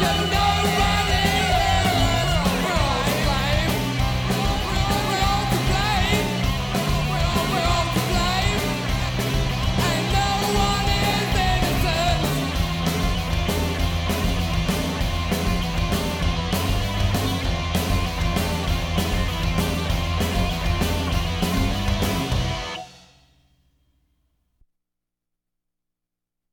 can no.